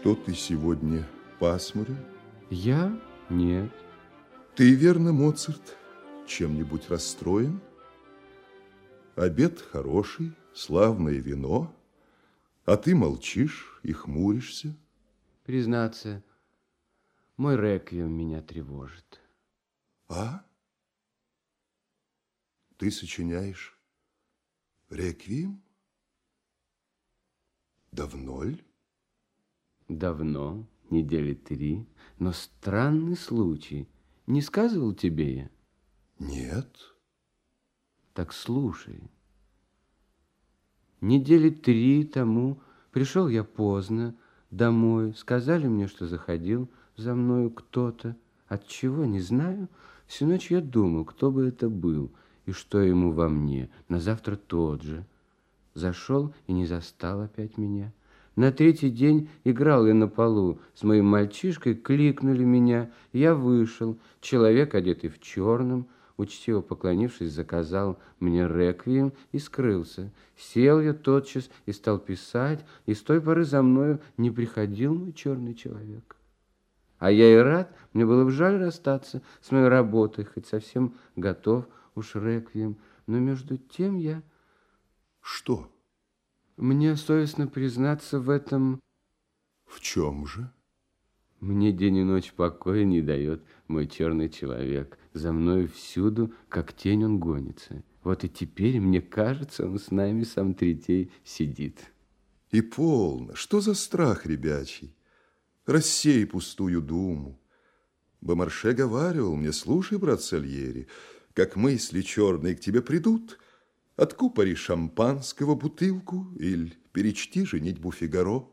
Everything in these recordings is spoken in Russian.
Что ты сегодня пасмурен? Я? Нет. Ты, верно, Моцарт, чем-нибудь расстроен? Обед хороший, славное вино, а ты молчишь и хмуришься. Признаться, мой реквием меня тревожит. А? Ты сочиняешь реквием? Давно ли? Давно, недели три, но странный случай. Не сказывал тебе я? Нет. Так слушай. Недели три тому пришел я поздно домой. Сказали мне, что заходил за мною кто-то. От чего, не знаю. Всю ночь я думал, кто бы это был и что ему во мне. На завтра тот же. Зашел и не застал опять меня. На третий день играл я на полу с моим мальчишкой, кликнули меня. Я вышел, человек, одетый в черном, учтиво поклонившись, заказал мне реквием и скрылся. Сел я тотчас и стал писать, и с той поры за мною не приходил мой черный человек. А я и рад, мне было бы жаль расстаться с моей работой, хоть совсем готов уж реквием, но между тем я... Что? Мне совестно признаться в этом... В чем же? Мне день и ночь покоя не дает мой черный человек. За мною всюду, как тень, он гонится. Вот и теперь, мне кажется, он с нами сам третей сидит. И полно. Что за страх ребячий? Рассей пустую думу. Бомарше говаривал мне, слушай, брат Сальери, как мысли черные к тебе придут, откупори шампанского бутылку или перечти женитьбу Фигаро.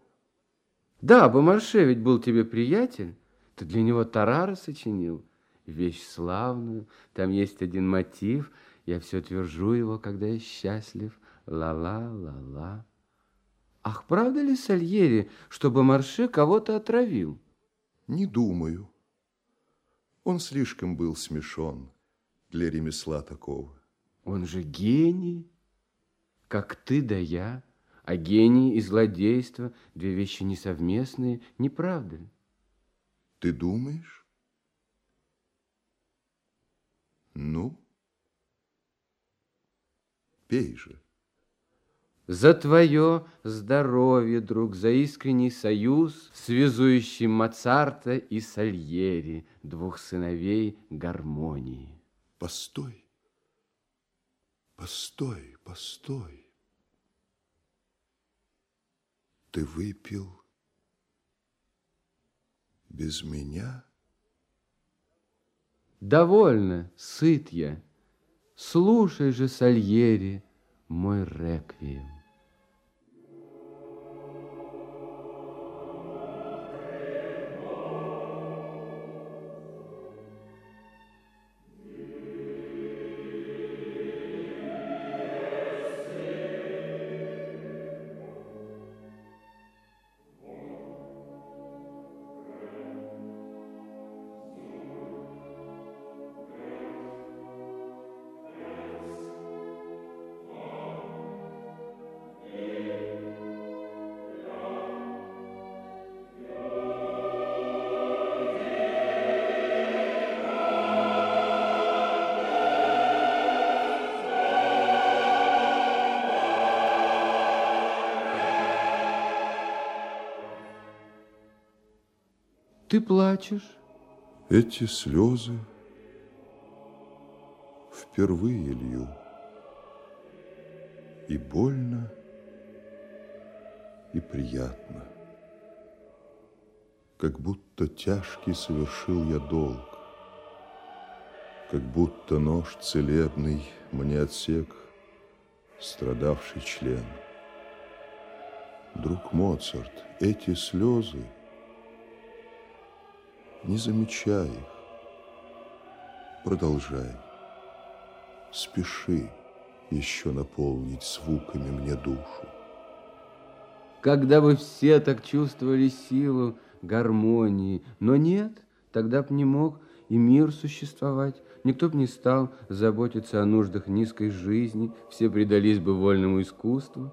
Да, Бомарше ведь был тебе приятель. Ты для него тарара сочинил. Вещь славную. Там есть один мотив. Я все твержу его, когда я счастлив. Ла-ла, ла-ла. Ах, правда ли, Сальери, что Бомарше кого-то отравил? Не думаю. Он слишком был смешон для ремесла такого. Он же гений, как ты да я. А гений и злодейство – две вещи несовместные, не правда ли? Ты думаешь? Ну, пей же. За твое здоровье, друг, за искренний союз, связующий Моцарта и Сальери, двух сыновей гармонии. Постой, постой, постой. Ты выпил без меня? Довольно, сыт я. Слушай же, Сальери, мой реквием. Ты плачешь? Эти слезы впервые лью. И больно, и приятно. Как будто тяжкий совершил я долг. Как будто нож целебный мне отсек страдавший член. Друг Моцарт, эти слезы — не замечай их. Продолжай. Спеши еще наполнить звуками мне душу. Когда бы все так чувствовали силу гармонии, но нет, тогда б не мог и мир существовать. Никто бы не стал заботиться о нуждах низкой жизни, все предались бы вольному искусству.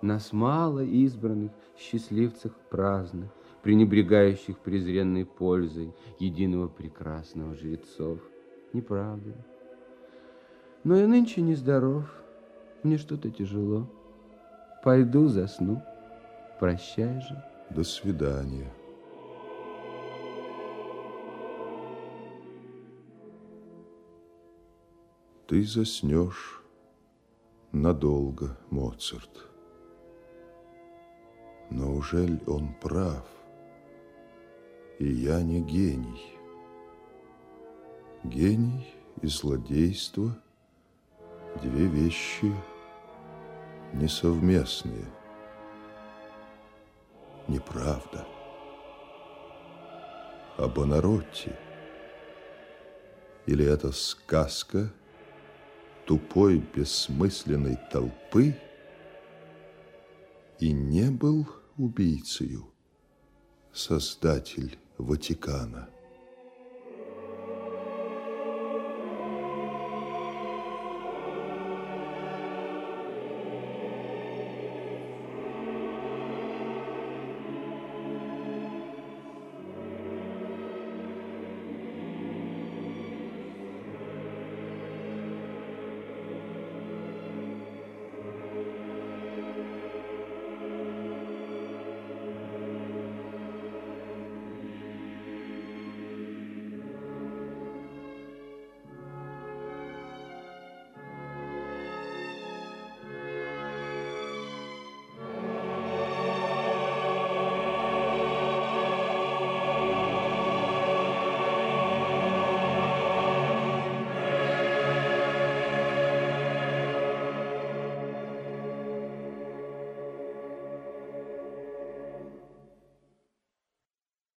Нас мало избранных, счастливцев праздных. Пренебрегающих презренной пользой единого прекрасного жрецов. Неправда. Но я нынче нездоров, мне что-то тяжело. Пойду засну. Прощай же. До свидания. Ты заснешь надолго, Моцарт. Но ужель он прав? И я не гений. Гений и злодейство – две вещи несовместные. Неправда. А Бонаротти? Или это сказка тупой бессмысленной толпы и не был убийцею, создатель Ватикана.